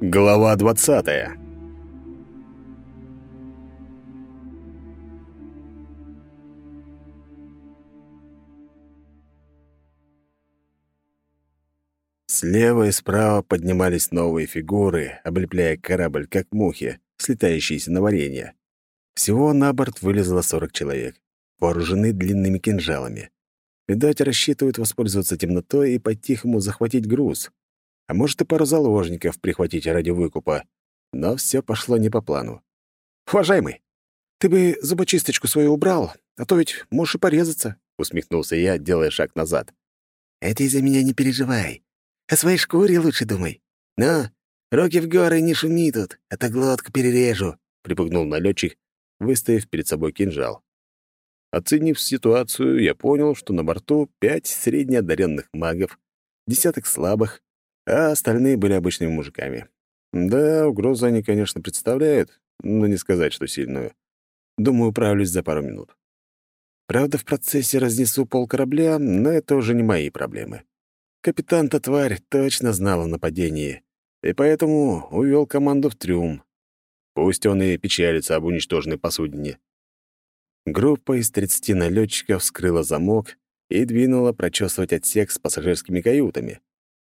Глава двадцатая Слева и справа поднимались новые фигуры, облепляя корабль, как мухи, слетающиеся на варенье. Всего на борт вылезло 40 человек, вооружены длинными кинжалами. Видать, рассчитывают воспользоваться темнотой и по-тихому захватить груз. А может, и пару заложников прихватить ради выкупа. Но все пошло не по плану. «Уважаемый, ты бы зубочисточку свою убрал, а то ведь можешь и порезаться», — усмехнулся я, делая шаг назад. «Это из-за меня не переживай. О своей шкуре лучше думай. Ну, руки в горы, не шуми тут, а то глотку перережу», — припугнул налетчик, выставив перед собой кинжал. Оценив ситуацию, я понял, что на борту пять среднеодаренных магов, десяток слабых, а остальные были обычными мужиками. Да, угрозу они, конечно, представляют, но не сказать, что сильную. Думаю, управлюсь за пару минут. Правда, в процессе разнесу пол корабля, но это уже не мои проблемы. Капитан-то тварь точно знал о нападении, и поэтому увел команду в трюм. Пусть он и печалится об уничтоженной посудине. Группа из 30 налетчиков вскрыла замок и двинула прочесывать отсек с пассажирскими каютами.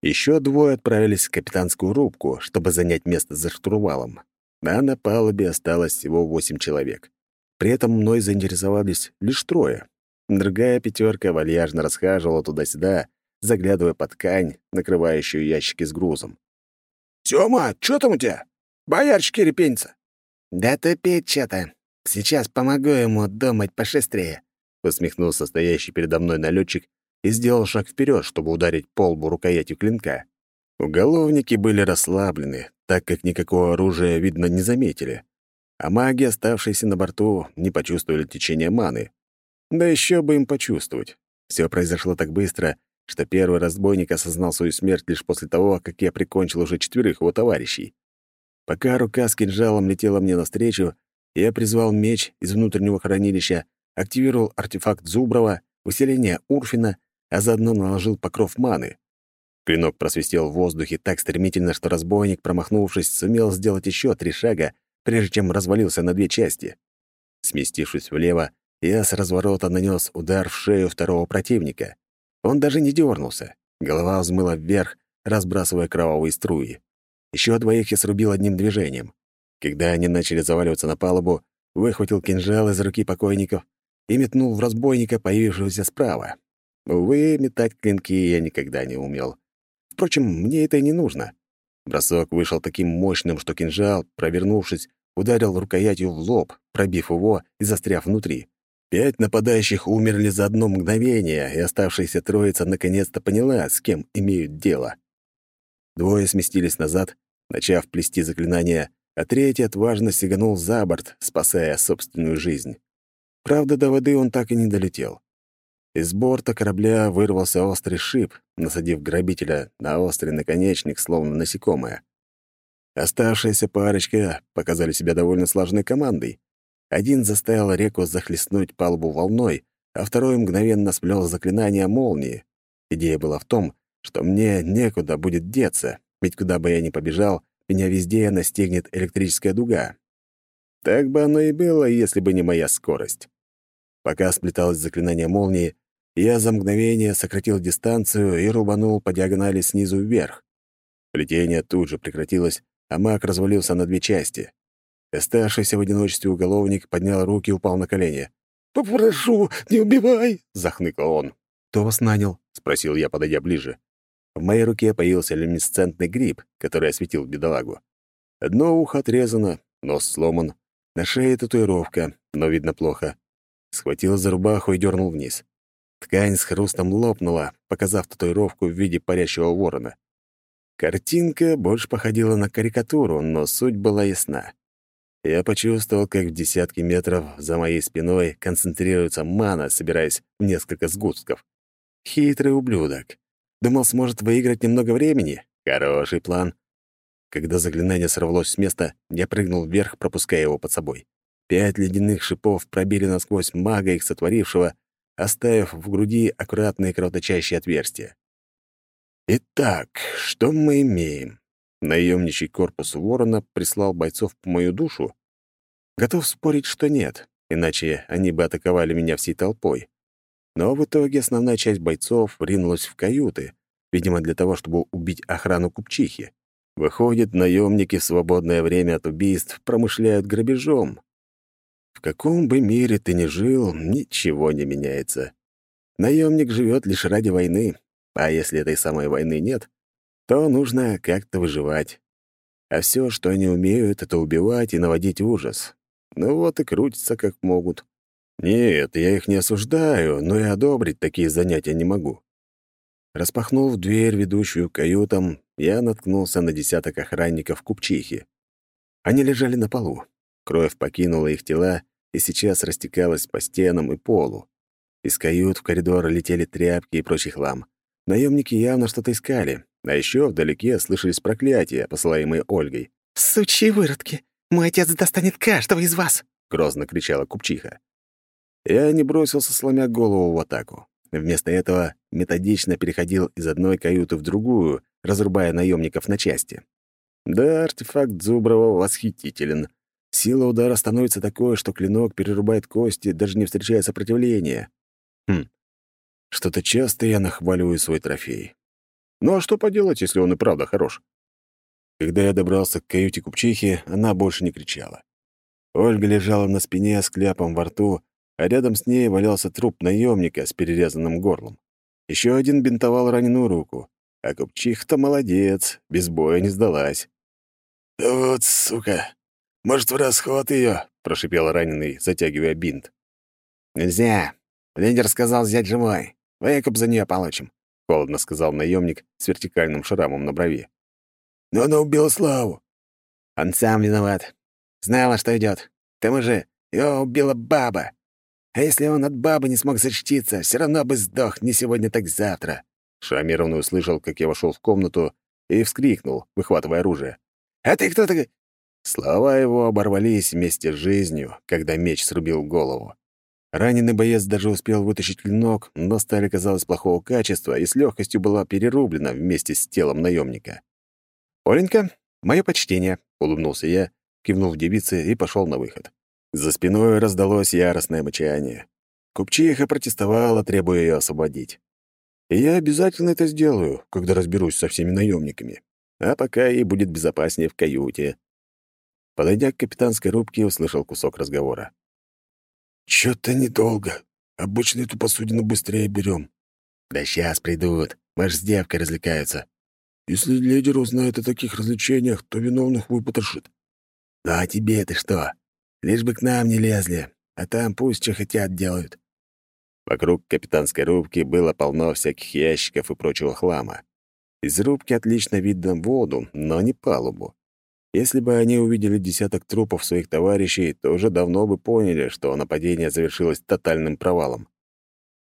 Еще двое отправились в капитанскую рубку, чтобы занять место за штурвалом. А на палубе осталось всего восемь человек. При этом мной заинтересовались лишь трое. Другая пятерка вальяжно расхаживала туда-сюда, заглядывая под ткань, накрывающую ящики с грузом. «Тёма, что там у тебя? Боярчики репенятся?» «Да тупеть что-то. Сейчас помогу ему думать пошестрее», — усмехнулся стоящий передо мной налетчик и сделал шаг вперед, чтобы ударить по лбу рукоятью клинка. Уголовники были расслаблены, так как никакого оружия, видно, не заметили. А маги, оставшиеся на борту, не почувствовали течение маны. Да еще бы им почувствовать. Все произошло так быстро, что первый разбойник осознал свою смерть лишь после того, как я прикончил уже четверых его товарищей. Пока рука с кинжалом летела мне навстречу, я призвал меч из внутреннего хранилища, активировал артефакт Зуброва, усиление Урфина, а заодно наложил покров маны. Клинок просвистел в воздухе так стремительно, что разбойник, промахнувшись, сумел сделать еще три шага, прежде чем развалился на две части. Сместившись влево, я с разворота нанес удар в шею второго противника. Он даже не дернулся. Голова взмыла вверх, разбрасывая кровавые струи. Еще двоих я срубил одним движением. Когда они начали заваливаться на палубу, выхватил кинжал из руки покойников и метнул в разбойника, появившегося справа. Увы, метать клинки я никогда не умел. Впрочем, мне это и не нужно. Бросок вышел таким мощным, что кинжал, провернувшись, ударил рукоятью в лоб, пробив его и застряв внутри. Пять нападающих умерли за одно мгновение, и оставшаяся троица наконец-то поняла, с кем имеют дело. Двое сместились назад, начав плести заклинания, а третий отважно сиганул за борт, спасая собственную жизнь. Правда, до воды он так и не долетел. Из борта корабля вырвался острый шип, насадив грабителя на острый наконечник, словно насекомое. Оставшаяся парочка показали себя довольно сложной командой. Один заставил реку захлестнуть палубу волной, а второй мгновенно сплел заклинание молнии. Идея была в том, что мне некуда будет деться, ведь куда бы я ни побежал, меня везде настигнет электрическая дуга. Так бы оно и было, если бы не моя скорость. Пока сплеталось заклинание молнии, я за мгновение сократил дистанцию и рубанул по диагонали снизу вверх. Плетение тут же прекратилось, а маг развалился на две части. Оставшийся в одиночестве уголовник поднял руки и упал на колени. «Попрошу, не убивай!» — захныкал он. «Кто вас нанял?» — спросил я, подойдя ближе. В моей руке появился люминесцентный гриб, который осветил бедолагу. Одно ухо отрезано, нос сломан, на шее татуировка, но видно плохо. Схватил за рубаху и дернул вниз. Ткань с хрустом лопнула, показав татуировку в виде парящего ворона. Картинка больше походила на карикатуру, но суть была ясна. Я почувствовал, как в десятки метров за моей спиной концентрируется мана, собираясь в несколько сгустков. Хитрый ублюдок. Думал, сможет выиграть немного времени. Хороший план. Когда заклинание сорвалось с места, я прыгнул вверх, пропуская его под собой. Пять ледяных шипов пробили насквозь мага их сотворившего, оставив в груди аккуратные кровоточащие отверстия. Итак, что мы имеем? Наемничий корпус Ворона прислал бойцов по мою душу? Готов спорить, что нет, иначе они бы атаковали меня всей толпой. Но в итоге основная часть бойцов ринулась в каюты, видимо, для того, чтобы убить охрану купчихи. Выходит, наемники в свободное время от убийств промышляют грабежом. В каком бы мире ты ни жил, ничего не меняется. Наемник живет лишь ради войны, а если этой самой войны нет, то нужно как-то выживать. А все, что они умеют, — это убивать и наводить ужас. Ну вот и крутятся как могут. Нет, я их не осуждаю, но и одобрить такие занятия не могу. Распахнув дверь, ведущую к каютам, я наткнулся на десяток охранников купчихи. Они лежали на полу. Кровь покинула их тела и сейчас растекалась по стенам и полу. Из кают в коридор летели тряпки и прочий хлам. Наемники явно что-то искали, а еще вдалеке слышались проклятия, посылаемые Ольгой. «Сучьи выродки! Мой отец достанет каждого из вас!» — грозно кричала купчиха. Я не бросился, сломя голову в атаку. Вместо этого методично переходил из одной каюты в другую, разрубая наемников на части. Да, артефакт Зуброва восхитителен. Сила удара становится такой, что клинок перерубает кости, даже не встречая сопротивления. Хм. Что-то часто я нахваливаю свой трофей. Ну а что поделать, если он и правда хорош? Когда я добрался к каюте купчихи, она больше не кричала. Ольга лежала на спине с кляпом во рту, а рядом с ней валялся труп наемника с перерезанным горлом. Еще один бинтовал раненую руку, а купчиха-то молодец, без боя не сдалась. «Вот сука! Может, в расход ее? прошипел раненый, затягивая бинт. «Нельзя. Лидер сказал взять живой. Выкуп за нее получим», — холодно сказал наемник с вертикальным шрамом на брови. «Но она убила Славу». «Он сам виноват. Знала, что идет. К тому же его убила баба. А если он от бабы не смог защититься, все равно бы сдох не сегодня, так завтра». Шрамированный услышал, как я вошел в комнату, и вскрикнул, выхватывая оружие. «А ты кто такой?» Слова его оборвались вместе с жизнью, когда меч срубил голову. Раненый боец даже успел вытащить клинок, но сталь оказалась плохого качества и с легкостью была перерублена вместе с телом наемника. «Оленька, мое почтение», — улыбнулся я, кивнув девице и пошел на выход. За спиной раздалось яростное мычание. Купчиха протестовала, требуя ее освободить. И я обязательно это сделаю, когда разберусь со всеми наемниками. А пока ей будет безопаснее в каюте. Подойдя к капитанской рубке, услышал кусок разговора. «Чё-то недолго. Обычно эту посудину быстрее берем. «Да сейчас придут. Мы ж с девкой развлекаются». «Если лидер узнает о таких развлечениях, то виновных выпотрошит». «Ну а тебе ты что? Лишь бы к нам не лезли, а там пусть что хотят делают». Вокруг капитанской рубки было полно всяких ящиков и прочего хлама. Из рубки отлично видно воду, но не палубу. Если бы они увидели десяток трупов своих товарищей, то уже давно бы поняли, что нападение завершилось тотальным провалом.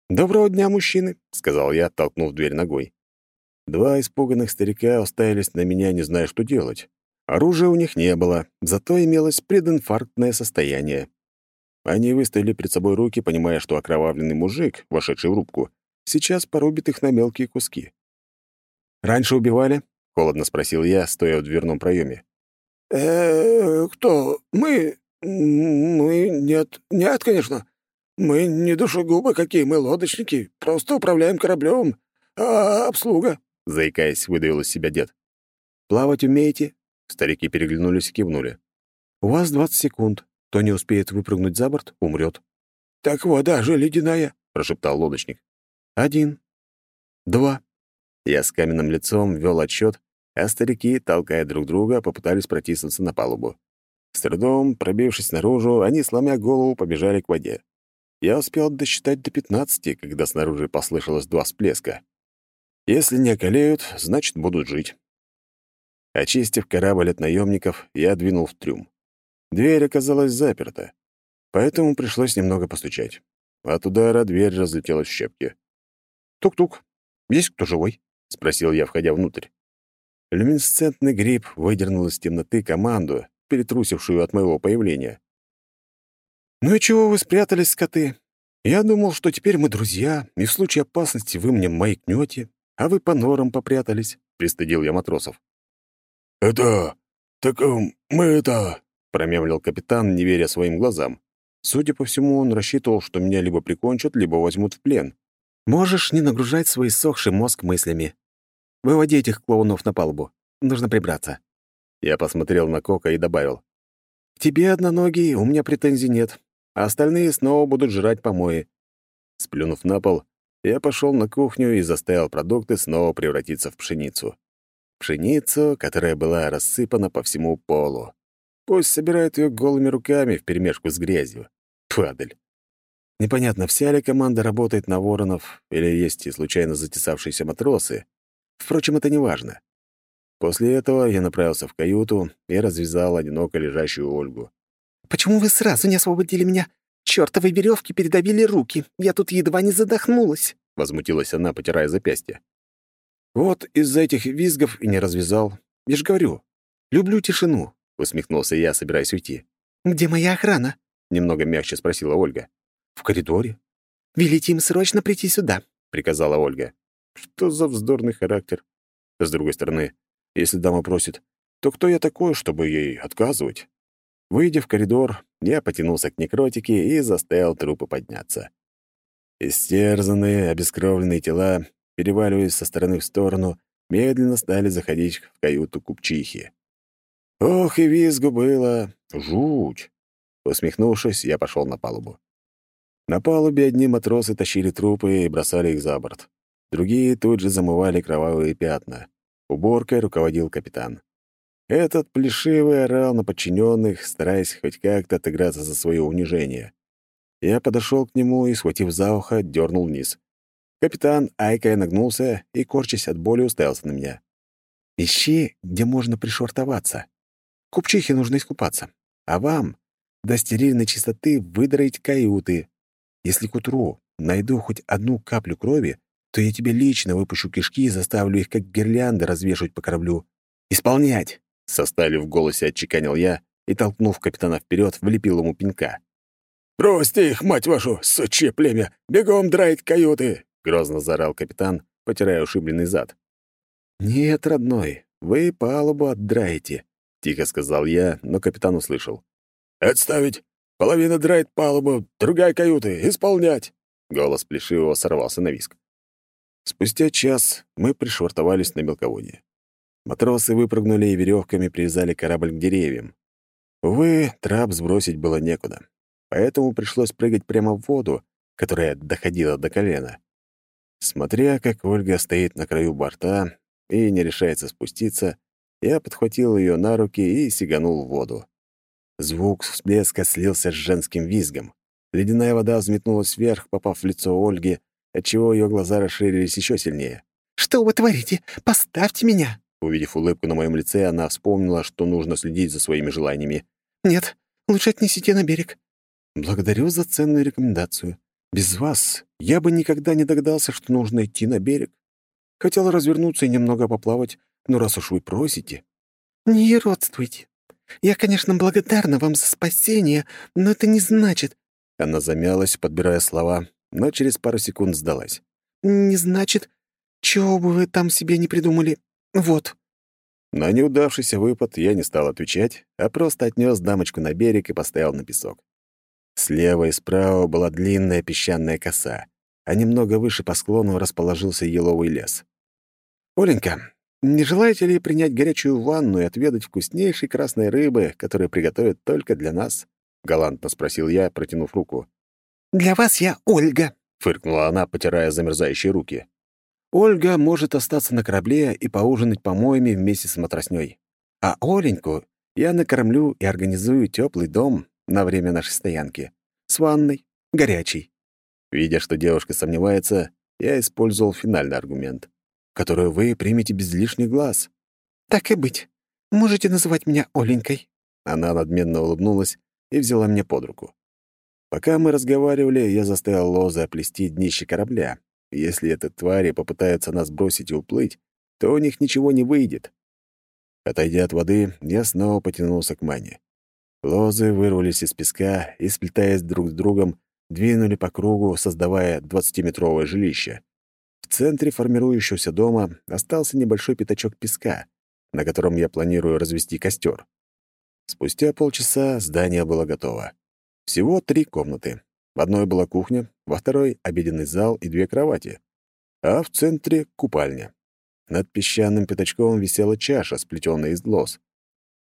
«Доброго дня, мужчины», — сказал я, толкнув дверь ногой. Два испуганных старика уставились на меня, не зная, что делать. Оружия у них не было, зато имелось прединфарктное состояние. Они выставили перед собой руки, понимая, что окровавленный мужик, вошедший в рубку, сейчас порубит их на мелкие куски. «Раньше убивали?» — холодно спросил я, стоя в дверном проеме. э кто? Мы? Мы? Нет, нет, конечно. Мы не душегубы какие, мы лодочники. Просто управляем кораблем. А обслуга?» — заикаясь, выдавил из себя дед. «Плавать умеете?» Старики переглянулись и кивнули. «У вас двадцать секунд. Кто не успеет выпрыгнуть за борт, умрет. «Так вода же ледяная», — прошептал лодочник. «Один. Два». Я с каменным лицом вел отсчет, а старики, толкая друг друга, попытались протиснуться на палубу. С трудом, пробившись наружу, они, сломя голову, побежали к воде. Я успел досчитать до пятнадцати, когда снаружи послышалось два всплеска. Если не околеют, значит, будут жить. Очистив корабль от наемников, я двинул в трюм. Дверь оказалась заперта, поэтому пришлось немного постучать. От удара дверь разлетелась в щепки. «Тук-тук. Есть кто живой?» — спросил я, входя внутрь. Люминесцентный гриб выдернул из темноты команду, перетрусившую от моего появления. «Ну и чего вы спрятались, скоты? Я думал, что теперь мы друзья, и в случае опасности вы мне маякнете, а вы по норам попрятались», — пристыдил я матросов. «Это... так эм, мы это...» — промямлил капитан, не веря своим глазам. Судя по всему, он рассчитывал, что меня либо прикончат, либо возьмут в плен. «Можешь не нагружать свой сохший мозг мыслями. Выводи этих клоунов на палубу. Нужно прибраться». Я посмотрел на Кока и добавил. «К тебе, одноногий, у меня претензий нет а остальные снова будут жрать помои. Сплюнув на пол, я пошел на кухню и заставил продукты снова превратиться в пшеницу. Пшеницу, которая была рассыпана по всему полу. Пусть собирают ее голыми руками вперемешку с грязью. Падаль. Непонятно, вся ли команда работает на воронов, или есть и случайно затесавшиеся матросы. Впрочем, это не важно. После этого я направился в каюту и развязал одиноко лежащую Ольгу. «Почему вы сразу не освободили меня? Чёртовы веревки передавили руки. Я тут едва не задохнулась», — возмутилась она, потирая запястье. «Вот из-за этих визгов и не развязал. Я же говорю, люблю тишину», — усмехнулся я, собираясь уйти. «Где моя охрана?» — немного мягче спросила Ольга. «В коридоре». «Велите им срочно прийти сюда», — приказала Ольга. «Что за вздорный характер?» С другой стороны, если дама просит, то кто я такой, чтобы ей отказывать? Выйдя в коридор, я потянулся к некротике и заставил трупы подняться. Истерзанные, обескровленные тела, переваливаясь со стороны в сторону, медленно стали заходить в каюту купчихи. Ох, и визгу было! Жуть! Усмехнувшись, я пошел на палубу. На палубе одни матросы тащили трупы и бросали их за борт. Другие тут же замывали кровавые пятна. Уборкой руководил капитан. Этот плешивый орал на подчиненных, стараясь хоть как-то отыграться за свое унижение. Я подошел к нему и, схватив за ухо, дернул вниз. Капитан, айкая, нагнулся и, корчась от боли, уставился на меня. «Ищи, где можно пришвартоваться. Купчихе нужно искупаться. А вам, до стерильной чистоты, выдроить каюты. Если к утру найду хоть одну каплю крови, то я тебе лично выпущу кишки и заставлю их как гирлянды развешивать по кораблю. Исполнять!» Со стали в голосе отчеканил я и, толкнув капитана вперед, влепил ему пинка. «Бросьте их, мать вашу, сучье племя! Бегом драть каюты!» — грозно заорал капитан, потирая ушибленный зад. «Нет, родной, вы палубу отдраете», — тихо сказал я, но капитан услышал. «Отставить! Половина драет палубу, другая каюты! Исполнять!» Голос Плешивого сорвался на виск. Спустя час мы пришвартовались на мелководье. Матросы выпрыгнули и веревками привязали корабль к деревьям. Увы, трап сбросить было некуда, поэтому пришлось прыгать прямо в воду, которая доходила до колена. Смотря, как Ольга стоит на краю борта и не решается спуститься, я подхватил ее на руки и сиганул в воду. Звук всплеска слился с женским визгом. Ледяная вода взметнулась вверх, попав в лицо Ольги, отчего ее глаза расширились еще сильнее. «Что вы творите? Поставьте меня!» Увидев улыбку на моем лице, она вспомнила, что нужно следить за своими желаниями. «Нет, лучше отнесите на берег». «Благодарю за ценную рекомендацию. Без вас я бы никогда не догадался, что нужно идти на берег. Хотел развернуться и немного поплавать, но раз уж вы просите...» «Не родствуйте. Я, конечно, благодарна вам за спасение, но это не значит...» Она замялась, подбирая слова, но через пару секунд сдалась. «Не значит, чего бы вы там себе не придумали. «Вот». На неудавшийся выпад я не стал отвечать, а просто отнес дамочку на берег и поставил на песок. Слева и справа была длинная песчаная коса, а немного выше по склону расположился еловый лес. «Оленька, не желаете ли принять горячую ванну и отведать вкуснейшей красной рыбы, которую приготовят только для нас?» — галантно спросил я, протянув руку. «Для вас я Ольга», — фыркнула она, потирая замерзающие руки. Ольга может остаться на корабле и поужинать помоями вместе с матроснёй. А Оленьку я накормлю и организую теплый дом на время нашей стоянки. С ванной, горячей. Видя, что девушка сомневается, я использовал финальный аргумент, который вы примете без лишних глаз. «Так и быть. Можете называть меня Оленькой». Она надменно улыбнулась и взяла меня под руку. Пока мы разговаривали, я заставил Лозы оплести днище корабля, если эти твари попытаются нас бросить и уплыть, то у них ничего не выйдет. Отойдя от воды, я снова потянулся к мане. Лозы вырвались из песка и, сплетаясь друг с другом, двинули по кругу, создавая двадцатиметровое жилище. В центре формирующегося дома остался небольшой пятачок песка, на котором я планирую развести костер. Спустя полчаса здание было готово. Всего три комнаты. В одной была кухня, во второй — обеденный зал и две кровати, а в центре — купальня. Над песчаным пятачком висела чаша, сплетенная из лоз.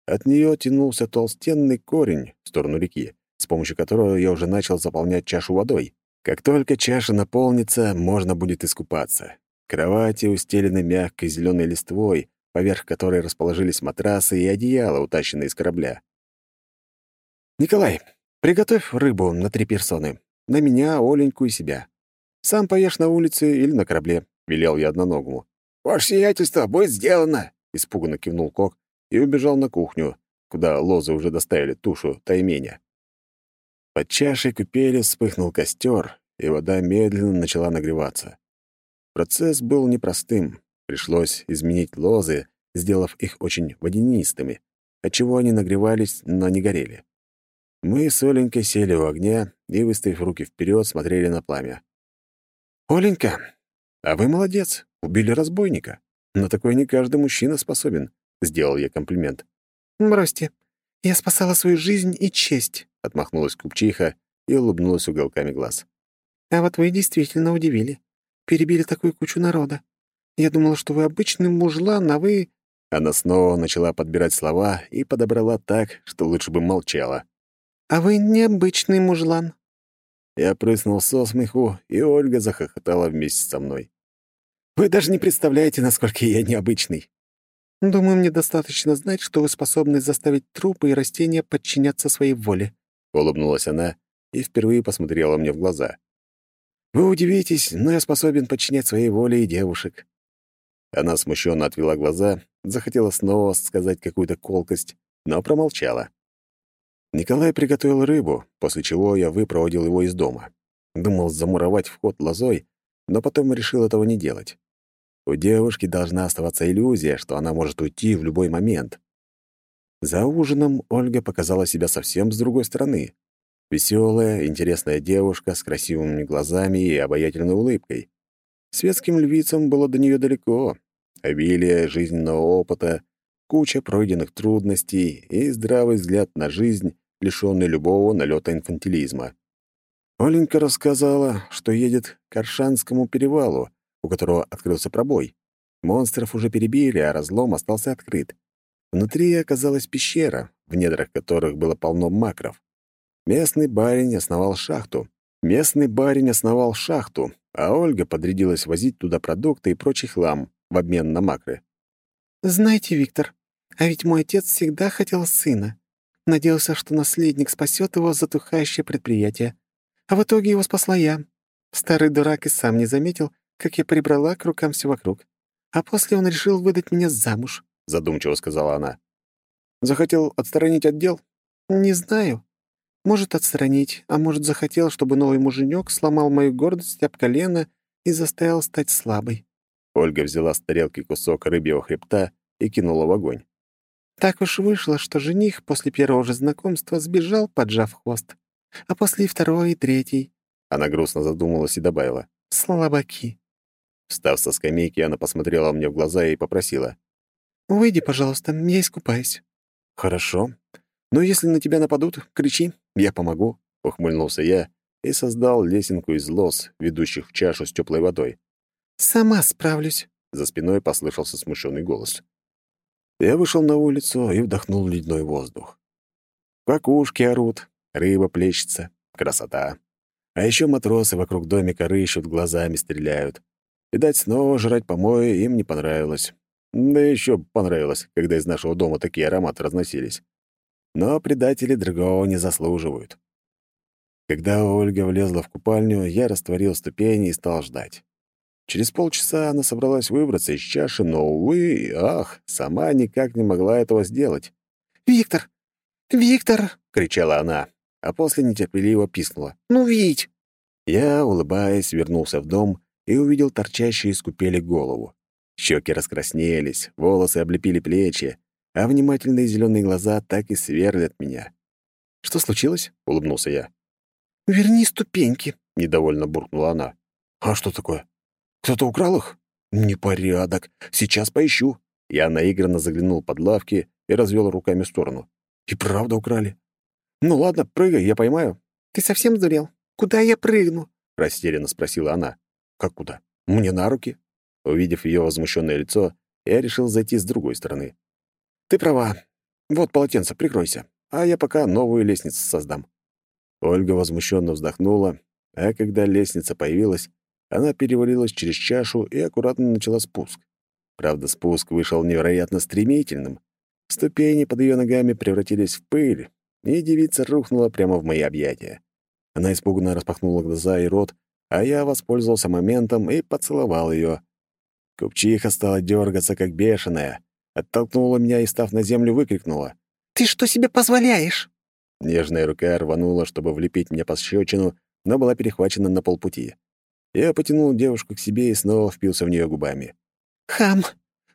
От нее тянулся толстенный корень в сторону реки, с помощью которого я уже начал заполнять чашу водой. Как только чаша наполнится, можно будет искупаться. Кровати устелены мягкой зеленой листвой, поверх которой расположились матрасы и одеяла, утащенные из корабля. «Николай, Приготовь рыбу на три персоны. На меня, Оленьку и себя. Сам поешь на улице или на корабле», — велел я одноногому. «Ваше сиятельство, будет сделано!» — испуганно кивнул Кок и убежал на кухню, куда лозы уже доставили тушу тайменя. Под чашей купели вспыхнул костер, и вода медленно начала нагреваться. Процесс был непростым. Пришлось изменить лозы, сделав их очень водянистыми, отчего они нагревались, но не горели. Мы с Оленькой сели у огня и, выставив руки вперед, смотрели на пламя. «Оленька, а вы молодец, убили разбойника. На такое не каждый мужчина способен», — сделал я комплимент. «Бросьте, я спасала свою жизнь и честь», — отмахнулась купчиха и улыбнулась уголками глаз. «А вот вы действительно удивили. Перебили такую кучу народа. Я думала, что вы обычный мужлан, а вы...» Она снова начала подбирать слова и подобрала так, что лучше бы молчала. «А вы необычный мужлан». Я прыснул со смеху, и Ольга захохотала вместе со мной. «Вы даже не представляете, насколько я необычный». «Думаю, мне достаточно знать, что вы способны заставить трупы и растения подчиняться своей воле», — улыбнулась она и впервые посмотрела мне в глаза. «Вы удивитесь, но я способен подчинять своей воле и девушек». Она смущенно отвела глаза, захотела снова сказать какую-то колкость, но промолчала. Николай приготовил рыбу, после чего я выпроводил его из дома. Думал замуровать вход лозой, но потом решил этого не делать. У девушки должна оставаться иллюзия, что она может уйти в любой момент. За ужином Ольга показала себя совсем с другой стороны. Веселая, интересная девушка с красивыми глазами и обаятельной улыбкой. Светским львицам было до нее далеко. Обилие жизненного опыта, куча пройденных трудностей и здравый взгляд на жизнь лишённый любого налета инфантилизма. Оленька рассказала, что едет к Аршанскому перевалу, у которого открылся пробой. Монстров уже перебили, а разлом остался открыт. Внутри оказалась пещера, в недрах которых было полно макров. Местный барин основал шахту. Местный барин основал шахту, а Ольга подрядилась возить туда продукты и прочий хлам в обмен на макры. «Знаете, Виктор, а ведь мой отец всегда хотел сына. Надеялся, что наследник спасет его затухающее предприятие. А в итоге его спасла я. Старый дурак и сам не заметил, как я прибрала к рукам все вокруг. А после он решил выдать меня замуж», — задумчиво сказала она. «Захотел отстранить отдел?» «Не знаю. Может, отстранить, а может, захотел, чтобы новый муженек сломал мою гордость об колено и заставил стать слабой». Ольга взяла с тарелки кусок рыбьего хребта и кинула в огонь. Так уж вышло, что жених после первого же знакомства сбежал, поджав хвост. А после и второй, и третий. Она грустно задумалась и добавила. Слабаки. Встав со скамейки, она посмотрела мне в глаза и попросила. «Выйди, пожалуйста, я искупаюсь». «Хорошо. Но если на тебя нападут, кричи, я помогу», — ухмыльнулся я и создал лесенку из лоз, ведущих в чашу с теплой водой. «Сама справлюсь», — за спиной послышался смущенный голос. Я вышел на улицу и вдохнул ледяной воздух. Кукушки орут, рыба плещется. Красота. А еще матросы вокруг домика рыщут, глазами стреляют. Видать, снова жрать помои им не понравилось. Да еще понравилось, когда из нашего дома такие ароматы разносились. Но предатели другого не заслуживают. Когда Ольга влезла в купальню, я растворил ступени и стал ждать. Через полчаса она собралась выбраться из чаши, но, увы, ах, сама никак не могла этого сделать. «Виктор! Виктор!» — кричала она, а после нетерпеливо пискнула. «Ну, Вить!» Я, улыбаясь, вернулся в дом и увидел торчащую из купели голову. Щеки раскраснелись, волосы облепили плечи, а внимательные зеленые глаза так и сверлят меня. «Что случилось?» — улыбнулся я. «Верни ступеньки», — недовольно буркнула она. «А что такое? Кто-то украл их? Непорядок. Сейчас поищу». Я наигранно заглянул под лавки и развел руками в сторону. «И правда украли? Ну ладно, прыгай, я поймаю». «Ты совсем сдурел? Куда я прыгну?» — растерянно спросила она. «Как куда? Мне на руки?» Увидев ее возмущенное лицо, я решил зайти с другой стороны. «Ты права. Вот полотенце, прикройся, а я пока новую лестницу создам». Ольга возмущенно вздохнула, а когда лестница появилась, она перевалилась через чашу и аккуратно начала спуск. Правда, спуск вышел невероятно стремительным. Ступени под ее ногами превратились в пыль, и девица рухнула прямо в мои объятия. Она испуганно распахнула глаза и рот, а я воспользовался моментом и поцеловал ее. Купчиха стала дергаться, как бешеная, оттолкнула меня и, став на землю, выкрикнула. «Ты что себе позволяешь?» Нежная рука рванула, чтобы влепить мне по щечину, но была перехвачена на полпути. Я потянул девушку к себе и снова впился в нее губами. «Хам,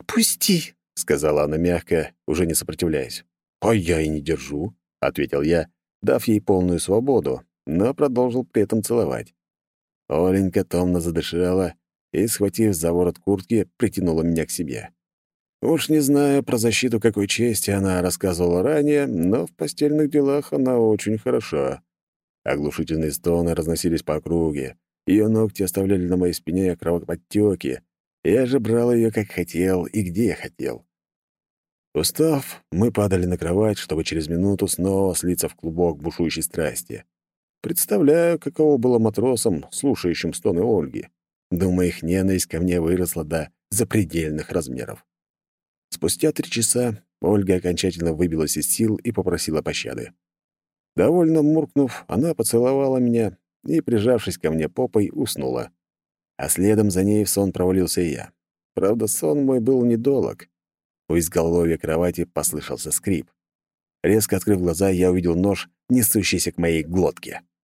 пусти!» — сказала она мягко, уже не сопротивляясь. «А я и не держу», — ответил я, дав ей полную свободу, но продолжил при этом целовать. Оленька томно задышала и, схватив за ворот куртки, притянула меня к себе. Уж не знаю про защиту какой чести она рассказывала ранее, но в постельных делах она очень хороша. Оглушительные стоны разносились по округе, ее ногти оставляли на моей спине кровоподтёки. Я же брал ее как хотел и где хотел. Устав, мы падали на кровать, чтобы через минуту снова слиться в клубок бушующей страсти. Представляю, каково было матросам, слушающим стоны Ольги. Думаю, их ненависть ко мне выросла до запредельных размеров. Спустя три часа Ольга окончательно выбилась из сил и попросила пощады. Довольно муркнув, она поцеловала меня и, прижавшись ко мне попой, уснула. А следом за ней в сон провалился и я. Правда, сон мой был недолог. У изголовья кровати послышался скрип. Резко открыв глаза, я увидел нож, несущийся к моей глотке.